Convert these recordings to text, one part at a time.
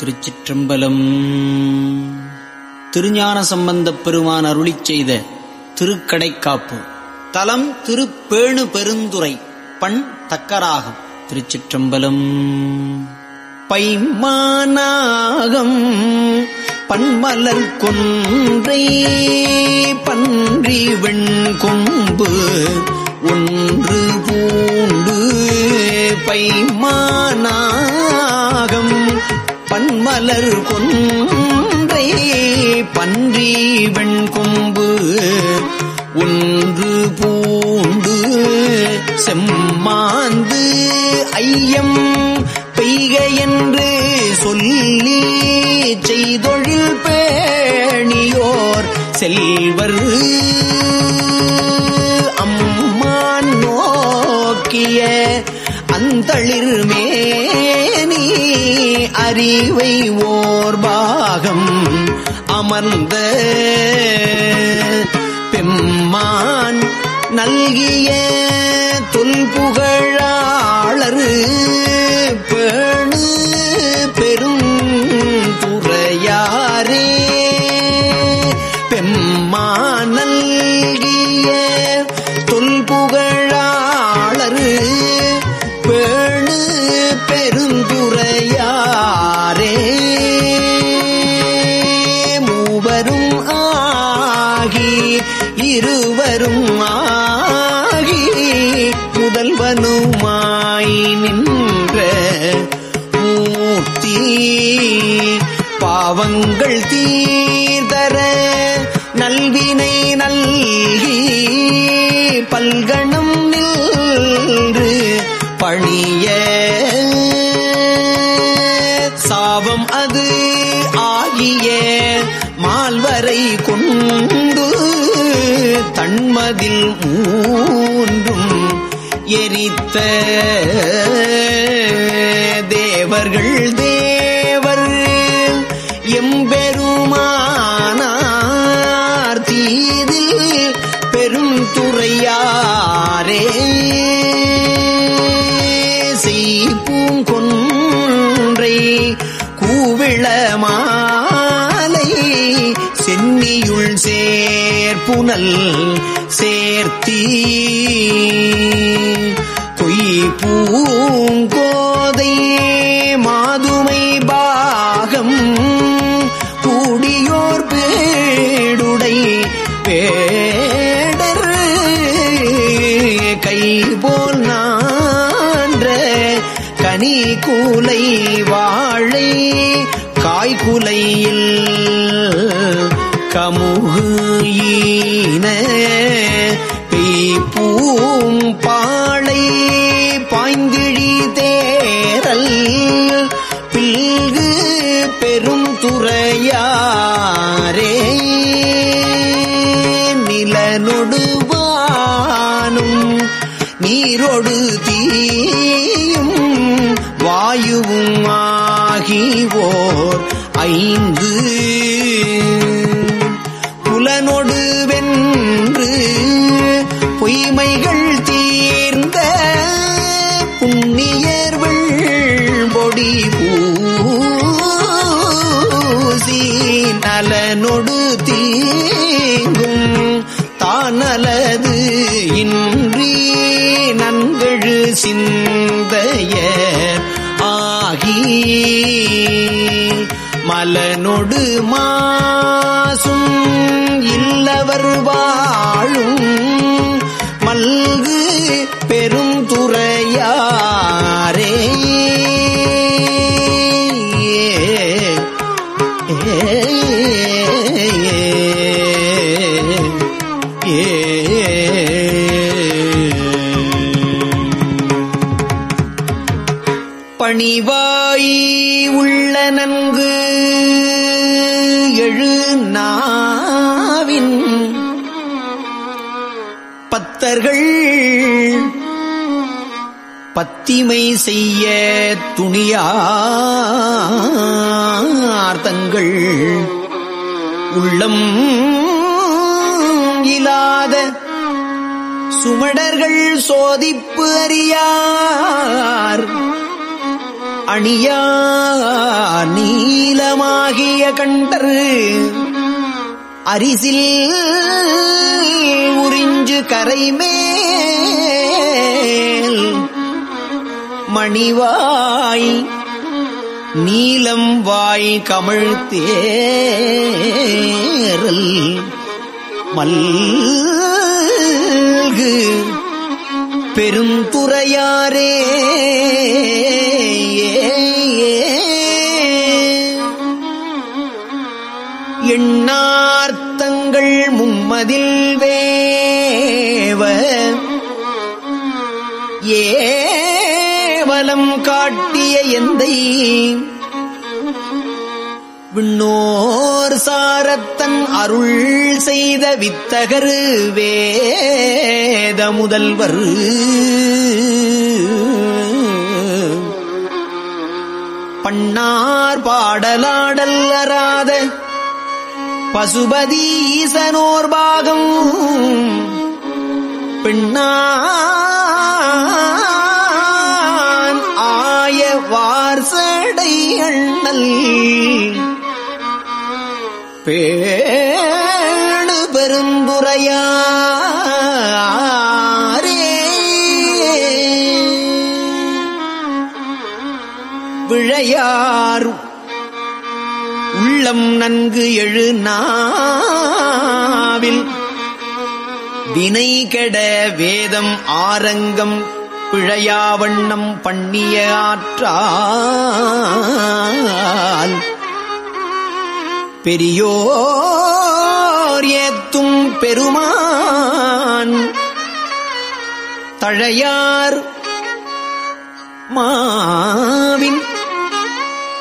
திருச்சிற்றம்பலம். திருஞான சம்பந்தப் பெருமான் அருளிச் செய்த திருக்கடைக்காப்பு. தலம் திருப்பேணு பெருந்துரை பண் தக்கராகம். திருச்சிற்றம்பலம். பைமானாகம் பன்மலர் கொன்றை பன்றி வெண்கொம்பு ஒன்று மலர் கொன்றை பன்றி வெண்கொம்பு ஒன்று பூண்டு செம்மாந்து ஐயம் பெய்க என்று சொல்லி செய்தொழில் பேணியோர் செல்வர் அம்மான் நோக்கிய அந்தளிர் மேனி அறிவை ஓர் பாகம் அமர்ந்த பெம்மான் நல்கிய மனதில் மூன்றும் எரித்த தேவர்கள் தே சென்னியுள் சேர்ப்புனல் சேர்த்தி பொய் பூங்கோதை மாதுமை பாகம் கூடியோர் பேடுடை பேடர் கை போல் நான்ற கனி கூலை வாழை காய்குலையில் கமுகு ஈன பெய்ப்பூம் பாளை பாய்ந்திழி தேரல் பில்கு பெரும் துறையாரே. நிலனொடுவானும் நீரொடு தீயும் வாயுவும் ஆகிவோர் ஐந்து நலனொடு மாசும் இல்லவர் வாழும் மல்கு பெரும் துறையாரே. பணிவா பத்திமை செய்ய துணியார்த்தங்கள் உள்ளம் இல்லாத சுமடர்கள் சோதிப்பு அறியார். அணியா நீலமாகிய கண்டர் அரிசில் உறிஞ்சு கரைமே மணிவாய் நீலம் வாய் கமிழ் தேரல் மல்கு பெருந்துறையாரே எண்ணார்த்தங்கள் மும்மதில் வேவ. ஏ ஏவலம் காட்டிய எந்தை. விண்ணோர் சாரத்தன் அருள் செய்த வித்தகரு வேத முதல்வர். பண்ணார் பாடலாடல் அறாத பசுபதி ஈசனோர் பாகம். பின்னான் ஆடை அண்ணல். பேணு பெருந்துரையாரே விழையார் உள்ளம் நன்கு எழு நாவில் வினை கெட வேதம் ஆரங்கம் பிழையாவண்ணம் பண்ணிய ஆற்றால் பெரியோர் ஏத்தும் பெருமான் தழையார் மாவின்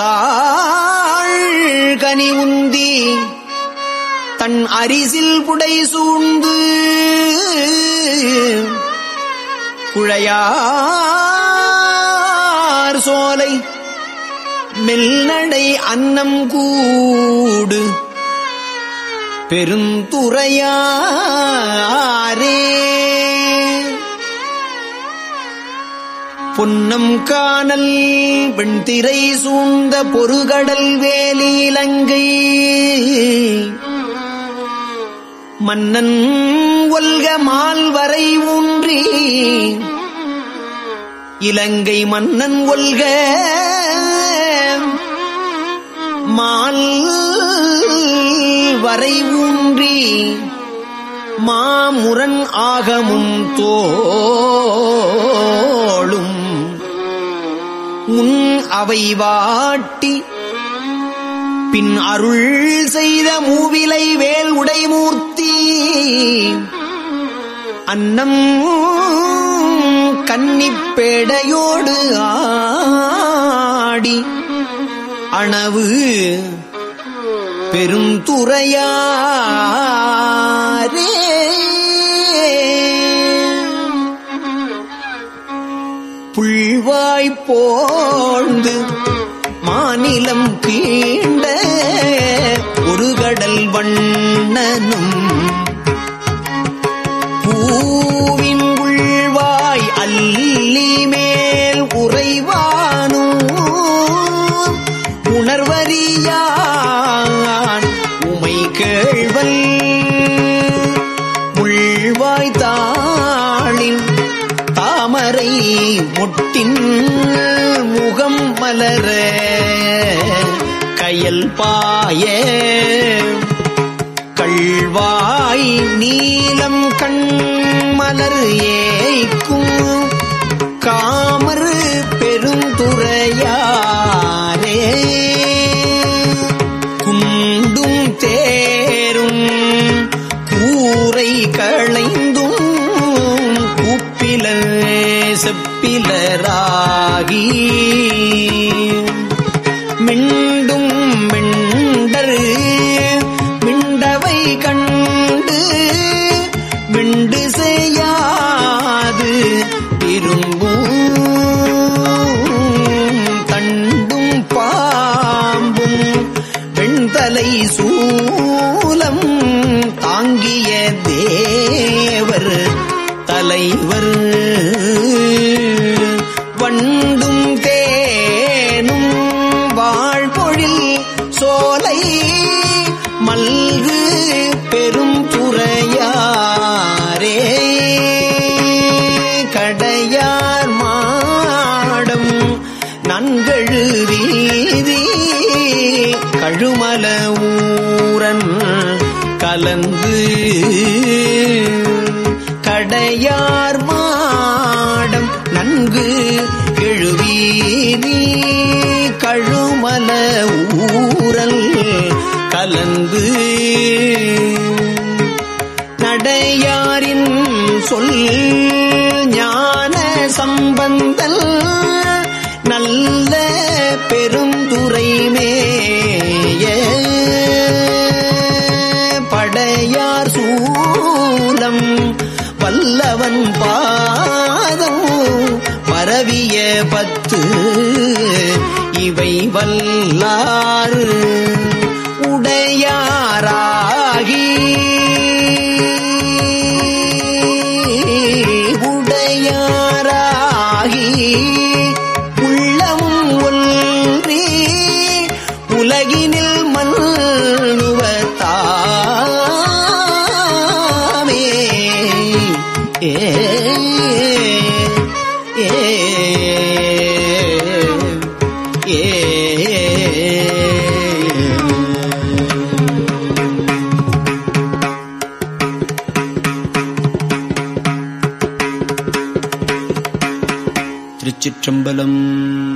தாழ்கனி உந்தி தன் அரிசில் புடை சூழ்ந்து குழையார் சோலை. மெல்நடை அன்னம் கூடு. பெருந்துறையாரே. பொன்னம் காணல் வெண்திரை சூழ்ந்த பொறுகடல் வேலி இலங்கை. மன்னன் ஒல்க மால்வரை ஊன்றி இலங்கை மன்னன் ஒல்க மால் வரை ஊன்றி மாமுரண் ஆகமும் தோளும். முன் அவை வாட்டி பின் அருள் செய்த மூவிலை வேல் உடைமூர்த்தி அன்னம் கன்னிப்பேடையோடு ஆடி அணவு பெருந்துறையாரே புள்வாய் போழ்ந்து மாநிலம் தீண்ட ஒரு கடல் வண்ணனும் உமை கேழ்வல் உள்வாய் தாளின் தாமரை முட்டின் முகம் மலர கயல் பாய கள்வாய் நீலம் கண் மலர் ஏய்க்கும் கா கண் ஊரன் கலந்து கடையார் மாடம் நன்கு எழுவீதி கழுமல ஊரல் கலந்து நடையாரின் சொல் ஞான சம்பந்தல் நல்ல வல்லவன் பாதம் பரவிய பத்து இவை வல்லாறு. திருச்சிற்றம்பலம்.